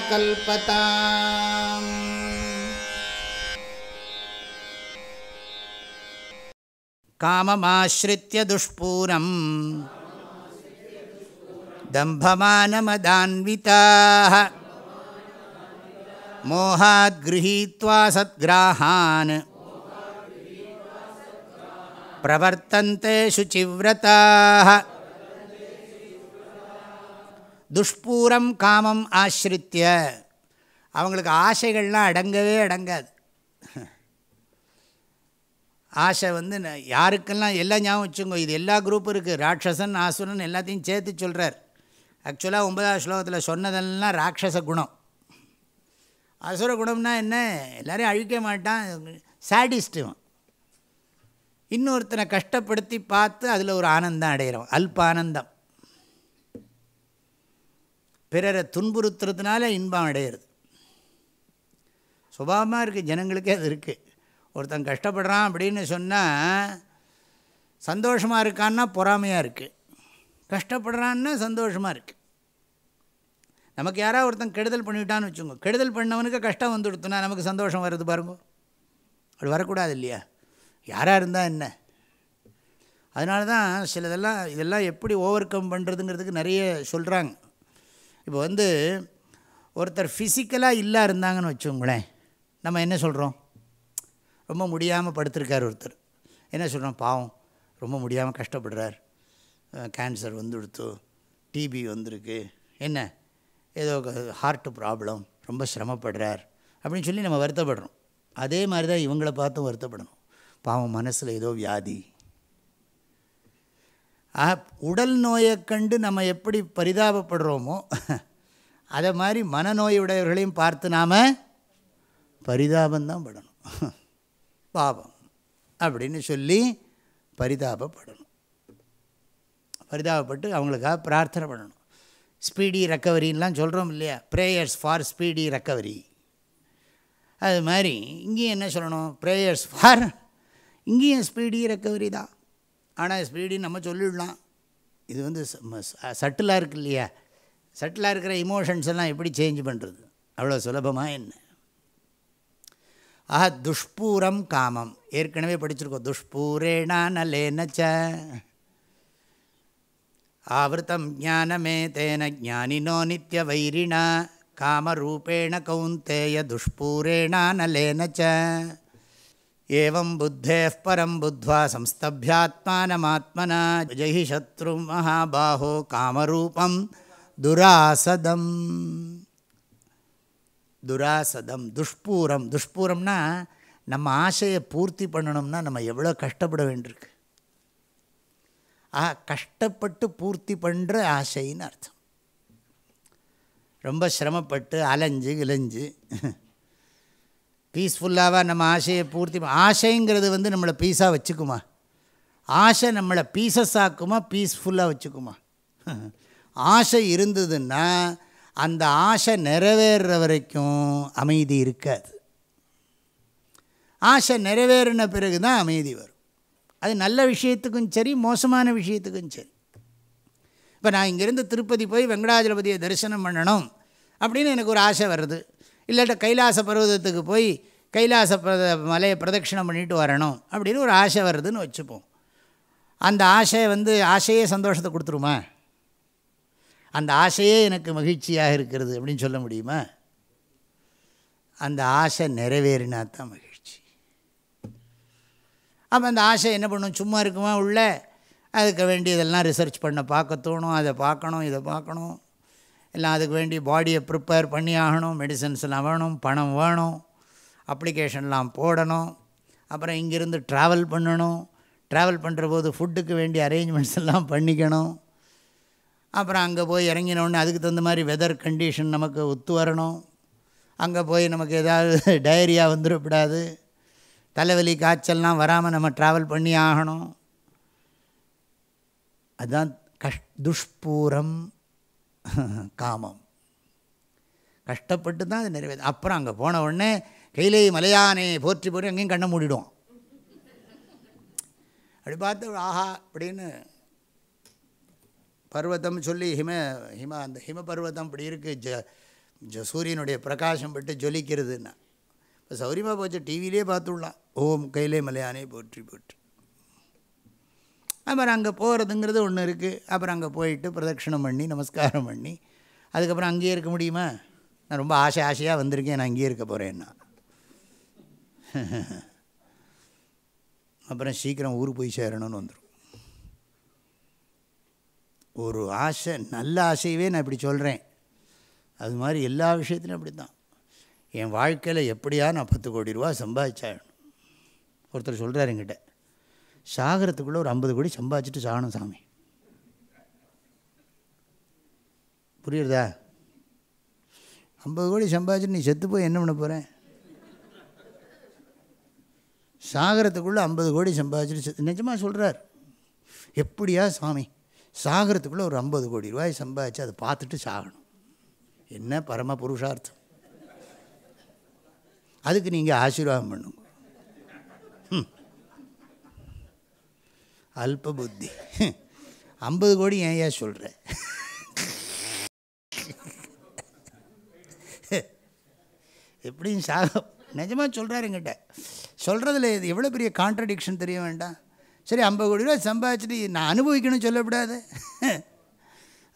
कल्पताम्। काममाश्रित्य दुष्पूरम्। दम्भमानमदान्विताः। मोहाद् गृहीत्वा सद्ग्राहान्। प्रवर्तन्ते शुचिव्रताः துஷ்பூரம் காமம் ஆசிரித்திய அவங்களுக்கு ஆசைகள்லாம் அடங்கவே அடங்காது. ஆசை வந்து யாருக்கெல்லாம் எல்லாம் ஞாபகம் வச்சுங்கோ இது எல்லா குரூப்பும் இருக்குது ராட்சசன் ஆசுரன் எல்லாத்தையும் சேர்த்து சொல்கிறார் ஆக்சுவலாக ஒன்பதாவது ஸ்லோகத்தில் சொன்னதெல்லாம் ராட்சச குணம். அசுர குணம்னா என்ன? எல்லோரையும் அழிக்க மாட்டான். சாடிஸ்டுவன் இன்னொருத்தனை கஷ்டப்படுத்தி பார்த்து அதில் ஒரு ஆனந்தம் அடைகிறோம் அல்ப ஆனந்தம் பிறரை துன்புறுத்துறதுனால இன்பம் அடையிறது. சுபாவமாக இருக்குது ஜனங்களுக்கே அது இருக்குது ஒருத்தன் கஷ்டப்படுறான் அப்படின்னு சொன்னால் சந்தோஷமாக இருக்கான்னா பொறாமையாக இருக்குது கஷ்டப்படுறான்னா சந்தோஷமாக இருக்குது நமக்கு யாராவது ஒருத்தன் கெடுதல் பண்ணிவிட்டான்னு வச்சுக்கோங்க. கெடுதல் பண்ணவனுக்கு கஷ்டம் வந்து கொடுத்தனா நமக்கு சந்தோஷம் வருது பாருங்க. அப்படி வரக்கூடாது இல்லையா? யாராக இருந்தால் என்ன? அதனால தான் சிலதெல்லாம் இதெல்லாம் எப்படி ஓவர் கம் பண்ணுறதுங்கிறதுக்கு நிறைய சொல்கிறாங்க இப்போ வந்து ஒருத்தர் ஃபிசிக்கலாக இல்லா இருந்தாங்கன்னு வச்சுங்களேன் நம்ம என்ன சொல்கிறோம் ரொம்ப முடியாமல் படுத்திருக்கார் ஒருத்தர். என்ன சொல்கிறோம் பாவம் ரொம்ப முடியாமல் கஷ்டப்படுறார். கேன்சர் வந்துடுத்து டிபி வந்திருக்கு. என்ன? ஏதோ ஹார்ட்டு ப்ராப்ளம் ரொம்ப சிரமப்படுறார். அப்படின்னு சொல்லி நம்ம வருத்தப்படுறோம். அதே மாதிரி தான் இவங்களை பார்த்தும் வருத்தப்படணும். பாவம் மனசில் ஏதோ வியாதி. ஆக, உடல் நோயை கண்டு நம்ம எப்படி பரிதாபப்படுறோமோ அதை மாதிரி மனநோயுடையவர்களையும் பார்த்து நாம் பரிதாபந்தான் படணும். பாவம் அப்படின்னு சொல்லி பரிதாபப்படணும். பரிதாபப்பட்டு அவங்களுக்காக பிரார்த்தனை பண்ணணும். ஸ்பீடி ரெக்கவரின்லாம் சொல்கிறோம் இல்லையா? ப்ரேயர்ஸ் ஃபார் ஸ்பீடி ரெக்கவரி அது மாதிரி இங்கேயும் என்ன சொல்லணும்? ப்ரேயர்ஸ் ஃபார் இங்கேயும் ஸ்பீடி ரெக்கவரி தான். ஆனால் ஸ்பீடின்னு நம்ம சொல்லிடலாம். இது வந்து சட்டிலாக இருக்கு இல்லையா? சட்டிலாக இருக்கிற இமோஷன்ஸ் எல்லாம் எப்படி சேஞ்ச் பண்ணுறது அவ்வளோ சுலபமாக என்ன? ஆஹா துஷ்பூரம் காமம். ஏற்கனவே படிச்சிருக்கோம். துஷ்பூரேணா நலேனச்ச ஆவருத்தம் ஞானமே தேன ஞானினோ நித்திய வைரிணா. காமரூபேண கௌந்தேய துஷ்பூரேணா நலேனச்ச ஏவம் புத்தேः பரம் புத்வா சம்ஸ்தபியாத்மானமாத்மனா ஜெயி சத்ரு மகாபாஹோ காமரூபம் துராசதம் துராசதம் துஷ்பூரம் துஷ்பூரம்னா நம்ம ஆசையை பூர்த்தி பண்ணணும்னா நம்ம எவ்வளோ கஷ்டப்பட வேண்டியிருக்கு. ஆ கஷ்டப்பட்டு பூர்த்தி பண்ணுற ஆசைன்னு அர்த்தம். ரொம்ப சிரமப்பட்டு அலைஞ்சு இலைஞ்சு பீஸ்ஃபுல்லாக நம்ம ஆசையை பூர்த்தி ஆசைங்கிறது வந்து நம்மளை பீஸாக வச்சுக்குமா? ஆசை நம்மளை பீசஸ் ஆக்குமா பீஸ்ஃபுல்லாக வச்சுக்குமா? ஆசை இருந்ததுன்னா அந்த ஆசை நிறைவேறுற வரைக்கும் அமைதி இருக்காது. ஆசை நிறைவேறின பிறகு தான் அமைதி வரும். அது நல்ல விஷயத்துக்கும் சரி மோசமான விஷயத்துக்கும் சரி. இப்போ நான் இங்கேருந்து திருப்பதி போய் வெங்கடாஜலபதியை தரிசனம் பண்ணணும் அப்படின்னு எனக்கு ஒரு ஆசை வருது. இல்லாட்ட கைலாச பர்வதத்துக்கு போய் கைலாச பிரத மலையை பிரதட்சிணம் பண்ணிட்டு வரணும் அப்படின்னு ஒரு ஆசை வருதுன்னு வச்சுப்போம். அந்த ஆசை வந்து ஆசையே சந்தோஷத்தை கொடுத்துருமா? அந்த ஆசையே எனக்கு மகிழ்ச்சியாக இருக்கிறது அப்படின்னு சொல்ல முடியுமா? அந்த ஆசை நிறைவேறினா தான் மகிழ்ச்சி. அப்போ அந்த ஆசை என்ன பண்ணும்? சும்மா இருக்குமா உள்ள? அதுக்கு வேண்டியதெல்லாம் ரிசர்ச் பண்ண பார்க்க தோணும். அதை பார்க்கணும் இதை பார்க்கணும். எல்லாம் அதுக்கு வேண்டி பாடியை ப்ரிப்பேர் பண்ணி ஆகணும் மெடிசன்ஸ் எல்லாம் வேணும் பணம் வேணும் அப்ளிகேஷன்லாம் போடணும் அப்புறம் இங்கேருந்து ட்ராவல் பண்ணணும் ட்ராவல் பண்ணுற போது ஃபுட்டுக்கு வேண்டிய அரேஞ்ச்மெண்ட்ஸ் எல்லாம் பண்ணிக்கணும் அப்புறம் அங்கே போய் இறங்கினோடனே அதுக்கு தகுந்த மாதிரி வெதர் கண்டிஷன் நமக்கு ஒத்து வரணும் அங்கே போய் நமக்கு ஏதாவது டயரியா வந்துடக்கூடாது தலைவலி காய்ச்சல்லாம் வராமல் நம்ம ட்ராவல் பண்ணி ஆகணும். அதுதான் கஷ் துஷ்பூரம். காமம். கஷ்டப்பட்டு தான் அது நிறைவேறு அப்புறம் அங்கே போன உடனே கையிலே மலையானே போற்றி போற்றி அங்கேயும் கண்ணை மூடிடுவோம். அப்படி பார்த்து ஆஹா அப்படின்னு பர்வதம் சொல்லி ஹிம ஹிம அந்த ஹிம பர்வதம் இப்படி இருக்குது ஜ ஜ சூரியனுடைய பிரகாசம் பட்டு ஜொலிக்கிறதுன்னா. இப்போ சௌரியமாக போச்சு டிவிலே பார்த்துடலாம். ஓம் கையிலே மலையானே போற்றி போற்றி. அப்புறம் அங்கே போகிறதுங்கிறது ஒன்று இருக்குது அப்புறம் அங்கே போயிட்டு பிரதட்சிணம் பண்ணி நமஸ்காரம் பண்ணி அதுக்கப்புறம் அங்கேயே இருக்க முடியுமா? நான் ரொம்ப ஆசை ஆசையாக வந்திருக்கேன். நான் அங்கேயே இருக்க போகிறேன்னா அப்புறம் சீக்கிரம் ஊருக்கு போய் சேரணும்னு வந்துடும் ஒரு ஆசை நல்ல ஆசையவே நான் இப்படி சொல்கிறேன் அது மாதிரி எல்லா விஷயத்துலையும் அப்படி தான் என் வாழ்க்கையில் எப்படியா நான் பத்து கோடி ரூபா சம்பாதிச்சாகணும். ஒருத்தர் சொல்கிறார் என்கிட்ட. சாகிறதுக்குள்ளே ஒரு ஐம்பது கோடி சம்பாதிச்சுட்டு சாகணும் சாமி. புரியுறதா? ஐம்பது கோடி சம்பாதிச்சுட்டு நீ செத்து போய் என்ன பண்ண போகிறேன் சாகரத்துக்குள்ளே ஐம்பது கோடி சம்பாதிச்சுட்டு செத்து நிஜமாக சொல்கிறார் எப்படியா சாமி? சாகிறதுக்குள்ளே ஒரு ஐம்பது கோடி ரூபாய் சம்பாதிச்சு அதை பார்த்துட்டு சாகணும். என்ன பரம புருஷார்த்தம் அதுக்கு நீங்கள் ஆசீர்வாதம் பண்ணுங்க. அல்ப புத்தி. ஐம்பது கோடி ஏன் ஏன் சொல்கிற எப்படியும் சாகம். நிஜமாக சொல்கிறாரு எங்கிட்ட சொல்கிறதுல இது எவ்வளோ பெரிய கான்ட்ரடிக்ஷன் தெரிய வேண்டாம். சரி ஐம்பது கோடி ரூபா சம்பாதிச்சுட்டு நான் அனுபவிக்கணும்னு சொல்லக்கூடாது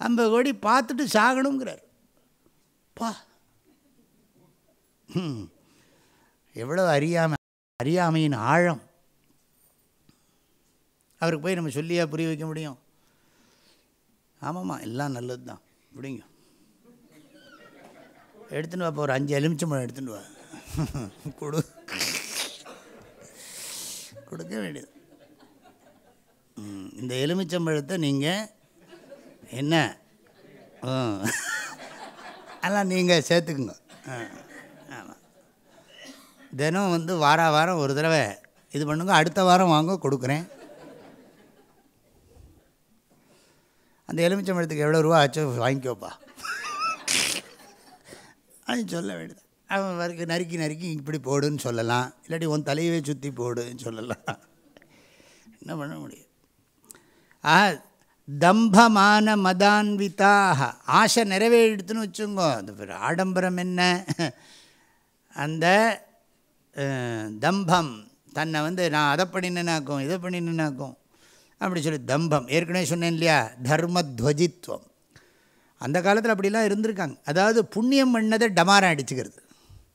ஐம்பது கோடி பார்த்துட்டு சாகணுங்கிறார் பா. ம். எவ்வளோ அறியாமை அறியாமையின் ஆழம். அவருக்கு போய் நம்ம சொல்லியா புரிய வைக்க முடியும்? ஆமாம்மா எல்லாம் நல்லது தான் அப்படிங்க எடுத்துன்னு வாப்போ ஒரு அஞ்சு எலுமிச்சம்பழம் எடுத்துன்னு வா. கொடு. கொடுக்க வேண்டியது. இந்த எலுமிச்சம்பழத்தை நீங்கள் என்ன? அதெல்லாம் நீங்கள் சேர்த்துக்குங்க. ஆ ஆமாம் தினம் வந்து வார வாரம் ஒரு தடவை இது பண்ணுங்க அடுத்த வாரம் வாங்க கொடுக்குறேன். அந்த எலுமிச்சம்பழத்துக்கு எவ்வளோ ரூபா ஆச்சோ வாங்கிக்கோப்பா. அது சொல்ல வேண்டியது. அவன் வரைக்கும் நறுக்கி நறுக்கி இப்படி போடுன்னு சொல்லலாம். இல்லாட்டி உன் தலையவே சுற்றி போடுன்னு சொல்லலாம். என்ன பண்ண முடியும்? ஆ தம்பமான மதான்விதாக. ஆசை நிறைவேறிடுத்துன்னு வச்சுங்கோ. அந்த ஆடம்பரம் என்ன? அந்த தம்பம். தன்னை வந்து நான் அதை பண்ணினேனாக்கும் இதை பண்ணினேனாக்கும் அப்படி சொல்லி தம்பம். ஏற்கனவே சொன்னேன் இல்லையா? தர்மத்வஜித்வம். அந்த காலத்தில் அப்படிலாம் இருந்திருக்காங்க. அதாவது புண்ணியம் பண்ணதை டமாரம் அடிச்சுக்கிறது.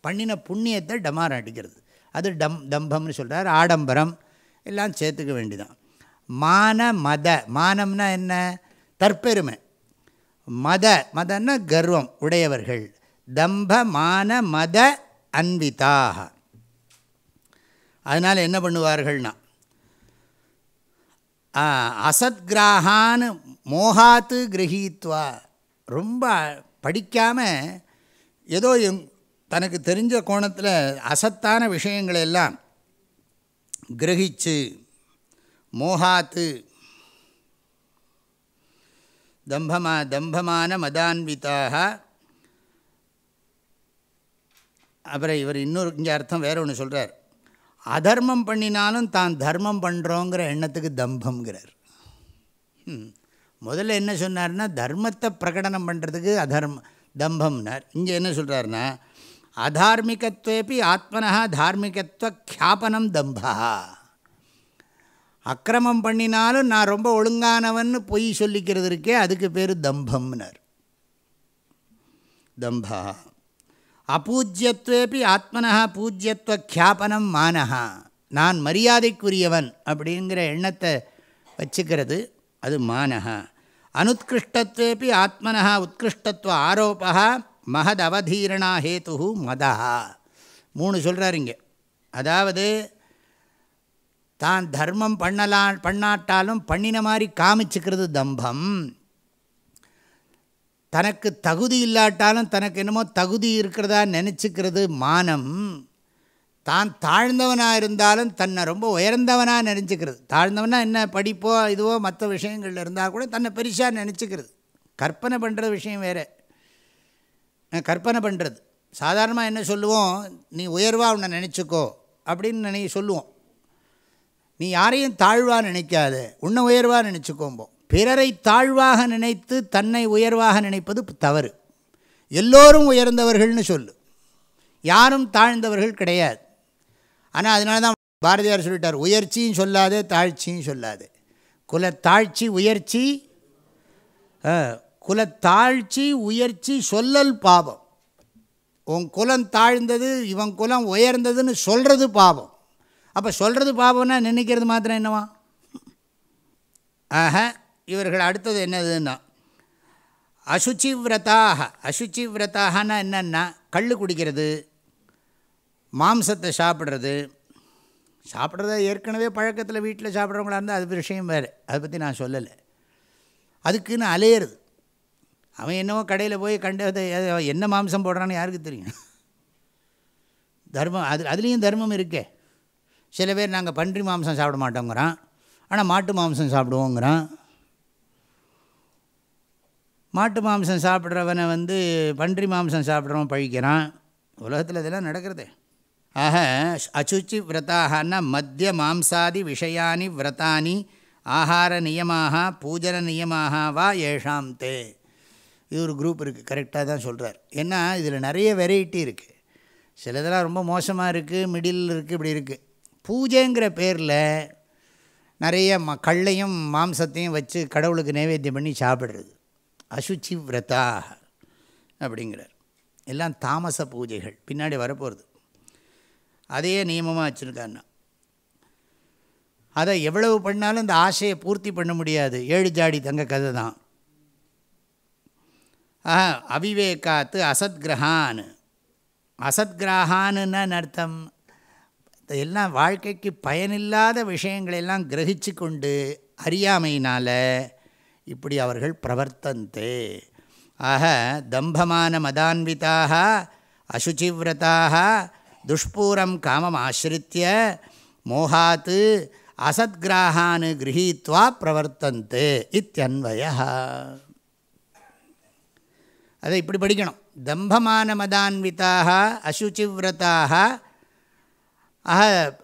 பண்ணின புண்ணியத்தை டமாரம் அடிக்கிறது. அது டம் தம்பம்னு சொல்கிறார் ஆடம்பரம். எல்லாம் சேர்த்துக்க வேண்டிதான். மான மத. மானம்னா என்ன? தற்பெருமை. மத. மதன்னா கர்வம் உடையவர்கள். தம்ப மான மத அன்விதாக. அதனால் என்ன பண்ணுவார்கள்னா அசத்கிராகான் மோகாத்து கிரகித்வா. ரொம்ப படிக்காமல் ஏதோ எங் தனக்கு தெரிஞ்ச கோணத்தில் அசத்தான விஷயங்களை எல்லாம் கிரகிச்சு மோகாத்து தம்பமா தம்பமான மதான்விதாக. அப்புறம் இவர் இன்னொரு இங்கே அர்த்தம் வேறு ஒன்று சொல்கிறார் அதர்மம் பண்ணினாலும் தான் தர்மம் பண்ணுறோங்கிற எண்ணத்துக்கு தம்பம்ங்கிறார். ம். முதல்ல என்ன சொன்னார்னா தர்மத்தை பிரகடனம் பண்ணுறதுக்கு அதர்ம தம்பம்னார். இங்கே என்ன சொல்கிறாருன்னா அதார்மிகத்வேபி ஆத்மனா தார்மிகத்துவ கியாபனம் தம்பா அக்கிரமம் பண்ணினாலும் நான் ரொம்ப ஒழுங்கானவன்னு பொய் சொல்லிக்கிறது இருக்கே அதுக்கு பேர் தம்பம்னார். தம்பா அபூஜ்யத்வேபி ஆத்மனா பூஜ்யத்துவ கியாபனம் மானஹா. நான் மரியாதைக்குரியவன் அப்படிங்கிற எண்ணத்தை வச்சுக்கிறது அது மானஹா. அனுத்கிருஷ்டத்வேபி ஆத்மனா உத்கிருஷ்டத்துவ ஆரோபா மகத் அவதீரணா ஹேத்து மதா மூணு சொல்கிறார் இங்கே. அதாவது தான் தர்மம் பண்ணலாம் பண்ணாட்டாலும் பண்ணின மாதிரி காமிச்சுக்கிறது தம்பம். தனக்கு தகுதி இல்லாட்டாலும் தனக்கு என்னமோ தகுதி இருக்கிறதா நினச்சிக்கிறது மானம். தான் தாழ்ந்தவனாக இருந்தாலும் தன்னை ரொம்ப உயர்ந்தவனாக நினச்சிக்கிறது. தாழ்ந்தவனா என்ன படிப்போ இதுவோ மற்ற விஷயங்கள் இருந்தால் கூட தன்னை பெருசாக நினச்சிக்கிறது. கற்பனை பண்ணுற விஷயம் வேறு. கற்பனை பண்ணுறது சாதாரணமாக என்ன சொல்லுவோம்? நீ உயர்வாக உன்னை நினச்சிக்கோ அப்படின்னு நினை சொல்லுவோம். நீ யாரையும் தாழ்வாக நினைக்காது. உன்னை உயர்வாக நினச்சிக்கோம்போம் பிறரை தாழ்வாக நினைத்து தன்னை உயர்வாக நினைப்பது தவறு. எல்லோரும் உயர்ந்தவர்கள்னு சொல்லு. யாரும் தாழ்ந்தவர்கள் கிடையாது. ஆனால் அதனால தான் பாரதியார் சொல்லிட்டார் உயர்ச்சியும் சொல்லாதே தாழ்ச்சியும் சொல்லாதே. குலத்தாழ்ச்சி உயர்ச்சி குலத்தாழ்ச்சி உயர்ச்சி சொல்லல் பாவம். உன் குலம் தாழ்ந்தது இவன் குலம் உயர்ந்ததுன்னு சொல்கிறது பாவம். அப்போ சொல்கிறது பாவம்னா நினைக்கிறது மாத்திரம் என்னவா? ஆஹ. இவர்கள் அடுத்தது என்னதுன்னா அசுச்சி விரதாக அசுச்சி விரதாகனா என்னென்னா கல் குடிக்கிறது மாம்சத்தை சாப்பிட்றது. சாப்பிட்றத ஏற்கனவே பழக்கத்தில் வீட்டில் சாப்பிட்றவங்களா இருந்தால் அது விஷயம் வேறு. அதை பற்றி நான் சொல்லலை. அதுக்குன்னு அலையிறது. அவன் என்னவோ கடையில் போய் கண்டதை என்ன மாம்சம் போடுறான்னு யாருக்கு தெரியும்? தர்மம் அது அதுலேயும் தர்மம் இருக்கே. சில பேர் நாங்கள் பன்றி மாம்சம் சாப்பிட மாட்டோங்கிறான். ஆனால் மாட்டு மாம்சம் சாப்பிடுவோங்கிறான். மாட்டு மாம்சம் சாப்பிட்றவனை வந்து பன்றி மாம்சம் சாப்பிட்றவன் பழிக்கிறான். உலகத்தில் இதெல்லாம் நடக்கிறதே. ஆக அசுச்சி விரதாகனா மத்திய மாம்சாதி விஷயானி விரதானி ஆகார நியமாக பூஜன நியமாக வா ஏஷாம் தே. இது ஒரு குரூப் இருக்குது கரெக்டாக தான் சொல்கிறார் ஏன்னா இதில் நிறைய வெரைட்டி இருக்குது சிலதெல்லாம் ரொம்ப மோசமாக இருக்குது மிடில் இருக்குது இப்படி இருக்குது பூஜைங்கிற பேரில் நிறைய ம கள்ளையும் மாம்சத்தையும் வச்சு கடவுளுக்கு நைவேத்தியம் பண்ணி சாப்பிட்றது. அசுச்சி விரதா அப்படிங்கிறார். எல்லாம் தாமச பூஜைகள் பின்னாடி வரப்போகிறது அதையே நியமமாக வச்சுருக்காருன்னா. அதை எவ்வளவு பண்ணாலும் இந்த ஆசையை பூர்த்தி பண்ண முடியாது. ஏழு ஜாடி தங்க கதை தான். ஆஹா அவிவேகாத்து அசத்கிரகான் அசத்கிரகான்னு அர்த்தம்? எல்லாம் வாழ்க்கைக்கு பயனில்லாத விஷயங்களெல்லாம் கிரகிச்சு கொண்டு அறியாமையினால் இப்படி அவர்கள் பிரவர்த்தந்தே. ஆக தம்பமான மதான்விதாக அசுச்சிவிரதாக துஷ்பூரம் காமம் ஆசிரித்திய மோகாத்து அசத்கிராகான் கிரகீத்வா பிரவர்த்தந்தே இத்தியன்வய. அதை இப்படி படிக்கணும். தம்பமான மதான்விதாக அசுச்சிவிரதாக ஆக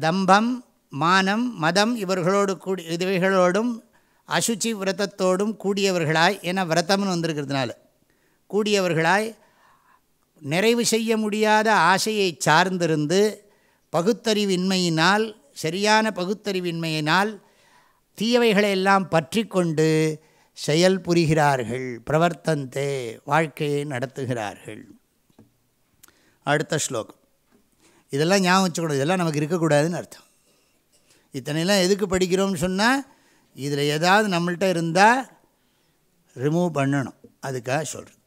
தம்பம் மானம் மதம் இவர்களோடு கூடி இவைகளோடும் அசுச்சி விரதத்தோடும் கூடியவர்களாய் என விரதம்னு வந்திருக்கிறதுனால. கூடியவர்களாய் நிறைவு செய்ய முடியாத ஆசையை சார்ந்திருந்து பகுத்தறிவின்மையினால் சரியான பகுத்தறிவின்மையினால் தீயவைகளையெல்லாம் பற்றி கொண்டு செயல் புரிகிறார்கள் பிரவர்த்தந்தே வாழ்க்கையை நடத்துகிறார்கள். அடுத்த ஸ்லோகம். இதெல்லாம் ஞாபகம் வச்சுக்கூடாது இதெல்லாம் நமக்கு இருக்கக்கூடாதுன்னு அர்த்தம். இத்தனையெல்லாம் எதுக்கு படிக்கிறோம்னு சொன்னால் இதில் ஏதாவது நம்மள்கிட்ட இருந்தால் ரிமூவ் பண்ணணும். அதுக்காக சொல்கிறேன்.